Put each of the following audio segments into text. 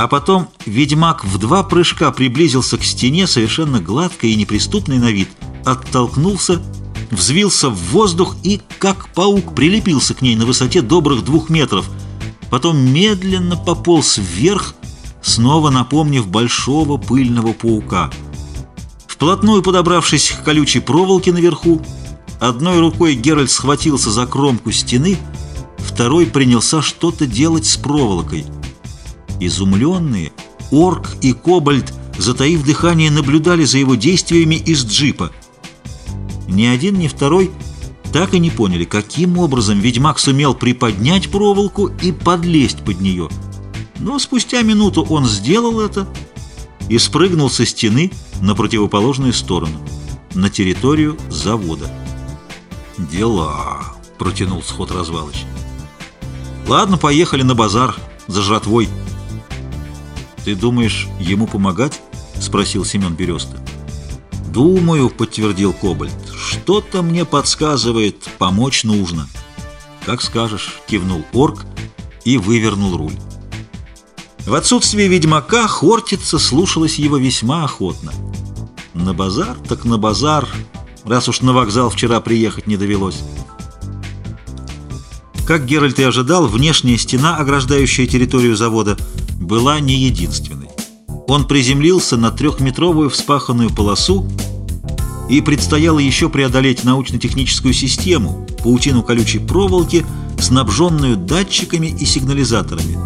А потом ведьмак в два прыжка приблизился к стене, совершенно гладкой и неприступной на вид, оттолкнулся, взвился в воздух и, как паук, прилепился к ней на высоте добрых двух метров. Потом медленно пополз вверх, снова напомнив большого пыльного паука. Вплотную подобравшись к колючей проволоке наверху, одной рукой Геральт схватился за кромку стены, второй принялся что-то делать с проволокой — Изумленные, орк и кобальт, затаив дыхание, наблюдали за его действиями из джипа. Ни один, ни второй так и не поняли, каким образом ведьмак сумел приподнять проволоку и подлезть под нее. Но спустя минуту он сделал это и спрыгнул со стены на противоположную сторону, на территорию завода. «Дела!» — протянул сход развалыч. «Ладно, поехали на базар за жратвой». «Ты думаешь, ему помогать?» — спросил Семен Береста. «Думаю», — подтвердил Кобальт, — «что-то мне подсказывает, помочь нужно». «Как скажешь», — кивнул орк и вывернул руль. В отсутствие ведьмака Хортица слушалась его весьма охотно. На базар так на базар, раз уж на вокзал вчера приехать не довелось. Как Геральт и ожидал, внешняя стена, ограждающая территорию завода, была не единственной. Он приземлился на трехметровую вспаханную полосу, и предстояло еще преодолеть научно-техническую систему, паутину колючей проволоки, снабженную датчиками и сигнализаторами.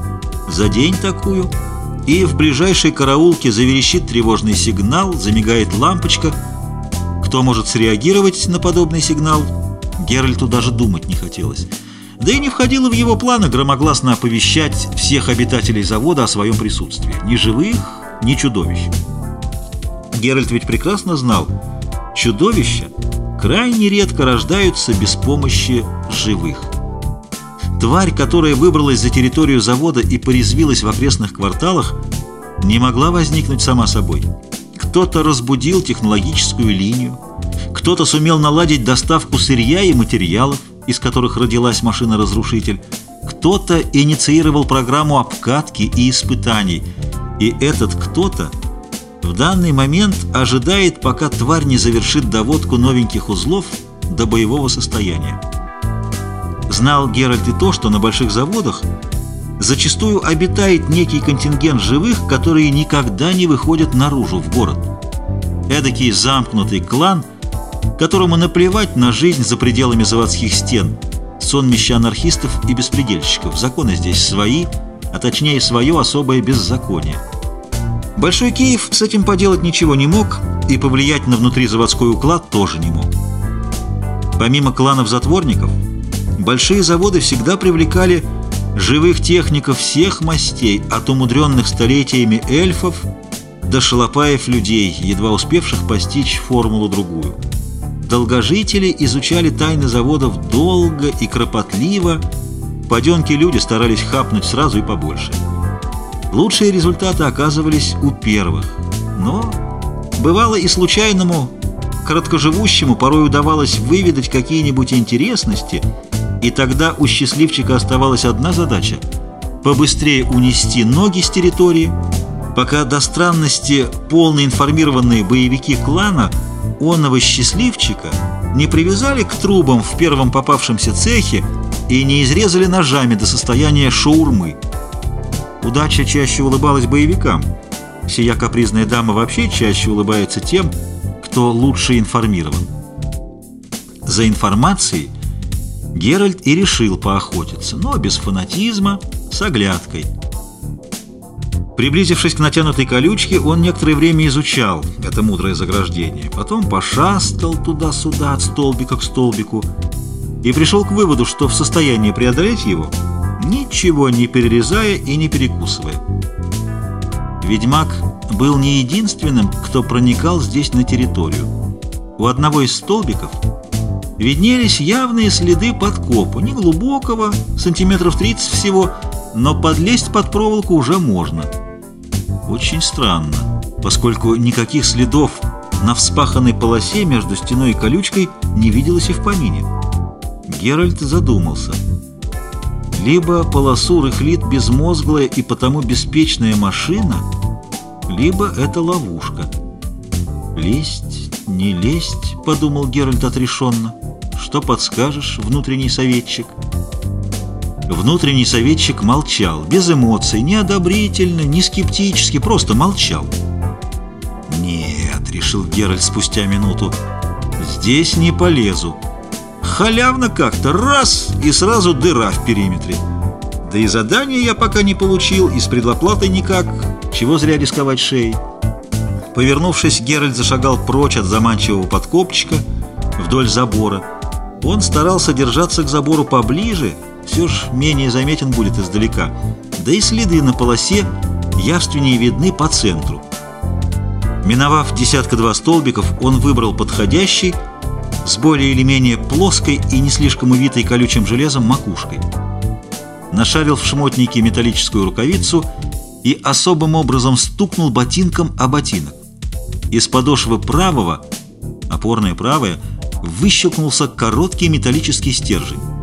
За день такую, и в ближайшей караулке заверещит тревожный сигнал, замигает лампочка. Кто может среагировать на подобный сигнал, Геральту даже думать не хотелось. Да и не входило в его планы громогласно оповещать всех обитателей завода о своем присутствии. Ни живых, ни чудовищ. Геральт ведь прекрасно знал, чудовища крайне редко рождаются без помощи живых. Тварь, которая выбралась за территорию завода и порезвилась в окрестных кварталах, не могла возникнуть сама собой. Кто-то разбудил технологическую линию, кто-то сумел наладить доставку сырья и материалов, из которых родилась машина-разрушитель, кто-то инициировал программу обкатки и испытаний, и этот кто-то в данный момент ожидает, пока тварь не завершит доводку новеньких узлов до боевого состояния. Знал Геральт и то, что на больших заводах зачастую обитает некий контингент живых, которые никогда не выходят наружу в город. Эдакий замкнутый клан – которому наплевать на жизнь за пределами заводских стен, сонмища анархистов и беспредельщиков. Законы здесь свои, а точнее свое особое беззаконие. Большой Киев с этим поделать ничего не мог и повлиять на внутризаводской уклад тоже не мог. Помимо кланов-затворников, большие заводы всегда привлекали живых техников всех мастей, от умудренных столетиями эльфов до шалопаев людей, едва успевших постичь формулу другую. Долгожители изучали тайны заводов долго и кропотливо, паденки люди старались хапнуть сразу и побольше. Лучшие результаты оказывались у первых, но бывало и случайному, короткоживущему порой удавалось выведать какие-нибудь интересности, и тогда у счастливчика оставалась одна задача – побыстрее унести ноги с территории, пока до странности полно информированные боевики клана – онного счастливчика не привязали к трубам в первом попавшемся цехе и не изрезали ножами до состояния шаурмы. Удача чаще улыбалась боевикам. Сия капризная дама вообще чаще улыбается тем, кто лучше информирован. За информацией Геральт и решил поохотиться, но без фанатизма, с оглядкой – Приблизившись к натянутой колючке, он некоторое время изучал это мудрое заграждение. Потом пошастал туда-сюда от столбика к столбику и пришел к выводу, что в состоянии преодолеть его, ничего не перерезая и не перекусывая. Ведьмак был не единственным, кто проникал здесь на территорию. У одного из столбиков виднелись явные следы подкопа, неглубокого, сантиметров 30 всего, но подлезть под проволоку уже можно – очень странно, поскольку никаких следов на вспаханной полосе между стеной и колючкой не виделось и в помине. Геральт задумался. Либо полосу рыхлит безмозглая и потому беспечная машина, либо это ловушка. «Лезть, не лезть», — подумал Геральт отрешенно. «Что подскажешь, внутренний советчик?» Внутренний советчик молчал, без эмоций, не одобрительно, не скептически, просто молчал. «Нет», — решил Геральт спустя минуту, — «здесь не полезу. Халявно как-то, раз, и сразу дыра в периметре. Да и задания я пока не получил, и с предоплатой никак. Чего зря рисковать шеей?» Повернувшись, Геральт зашагал прочь от заманчивого подкопчика вдоль забора. Он старался держаться к забору поближе, все же менее заметен будет издалека. Да и следы на полосе явственнее видны по центру. Миновав десятка-два столбиков, он выбрал подходящий, с более или менее плоской и не слишком увитой колючим железом макушкой. Нашарил в шмотнике металлическую рукавицу и особым образом стукнул ботинком о ботинок. Из подошвы правого, опорное правое, выщелкнулся короткий металлический стержень.